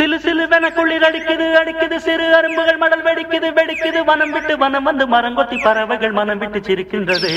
சிலு சிலுவென குளிர் அடிக்குது அடிக்குது சிறு அரும்புகள் மடல் வெடிக்குது வெடிக்குது. வனம் விட்டு வனம் வந்து மரங்கொத்தி பறவைகள் மனம் விட்டு சிரிக்கின்றது.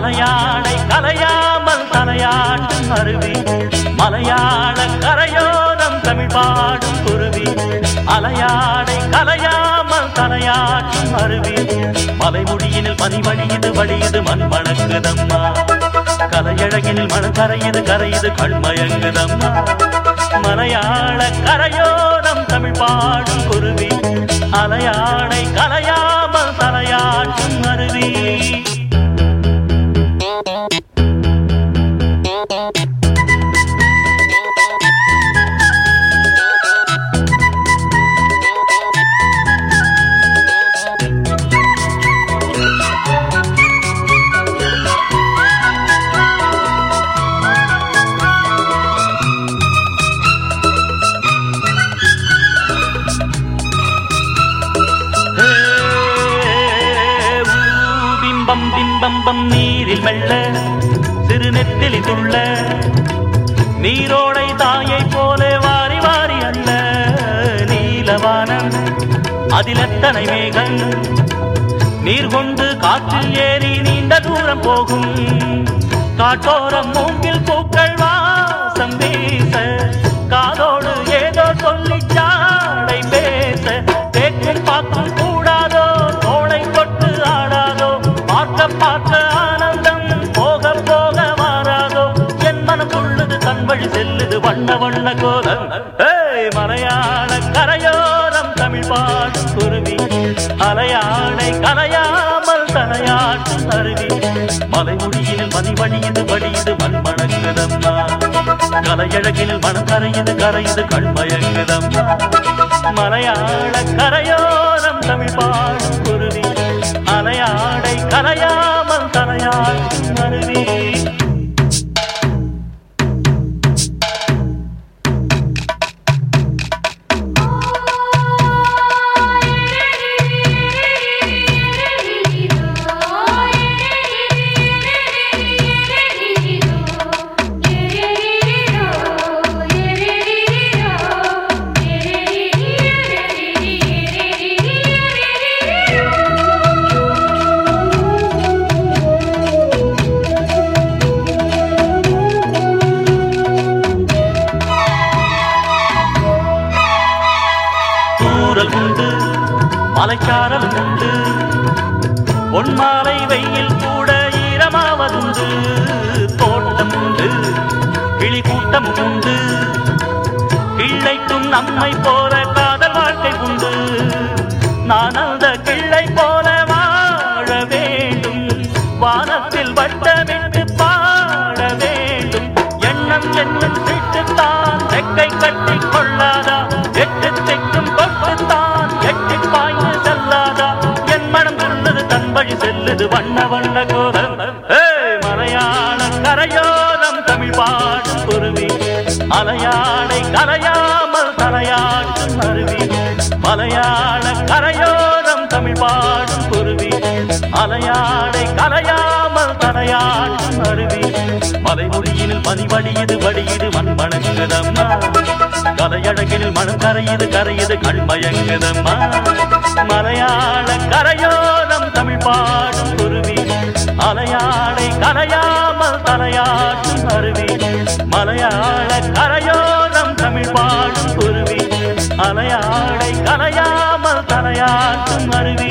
அலையாளை கலையாமல் தலையாட்டும் அருவி. மலையாள கரையோரம் தமிழ் பாடும் குருவி. அலையாடை கலையாமல் தலையாட்டும் அருவி. மலைமுடியினில் பனிமணியது வழியது மண் மணக்குதம்மா கலையழகினில் மண் கரையது கரையுது கண்மயங்குதம்மா. மலையாள கரையோரம் தமிழ் பாடும் குருவி. அலையாடை கலையா பிம்பம் நீரில் மெல்ல சிறுநெத்திலி துள்ள. நீரோடை தாயை போலே வாரி வாரி அல்ல. நீலவானம் அதில் எத்தனை மேகம்? நீர் கொண்டு காற்றில் ஏறி நீண்ட தூரம் போகும். காட்டோரம் மூங்கில் பூக்கள் வாசம் வீச. பார்க்க ஆனந்தம் போக போக மாறாதோ என் மனம் உள்ளது தன் வழி செல்லுது வண்ண வண்ண கோலம். ஏய் மலையாள கரையோரம் தமிழ் பாடும் குருவி. அலையாடை கலையாமல் தலையாட்டும் அருவி மலைமுடியில் மணி வழியுது மண் மணக்குதம்மா கலையழகில் மனம் கரையுது கரையுது கண்மயங்குதம்மா. மலையாள கரையோரம் தமிழ் பாடும் குருவி. அலையாடை கலையா மலைச்சாரல் உண்டு பொன்மாலை வெயில் கூட ஈரமாவதுண்டு. தோட்டம் உண்டு கிளி கூட்டம் உண்டு. கிள்ளைக்கும் நம்மை போல காதல் வாழ்க்கை உண்டு. நான் அந்த கிள்ளை போல வாழ வேண்டும். வானத்தில் கரையோரம் தமிழ் பாடும் குருவி. மலையாளை கரையாமல் தலையாட்டும் அருவி மலையாள கரையோரம் தமிழ் பாடும் குருவி. மலையாளை கரையாமல் தலையாட்டும் அருவி மலைமுடியினில் பதிவடியது வடியது வடியுது மண் மணங்குதம்மா கலையழகினில் மனம் கரையுது கரையுது கண்மயங்குதம்மா. மலையாள கரையோரம் தமிழ் பாடும் குருவி. அலையாடை கலையாமல் தலையாட்டும் அருவி மலையாள கரையோரம் தமிழ் பாடும் குருவி. அலையாடை கலையாமல் தலையாட்டும் அருவி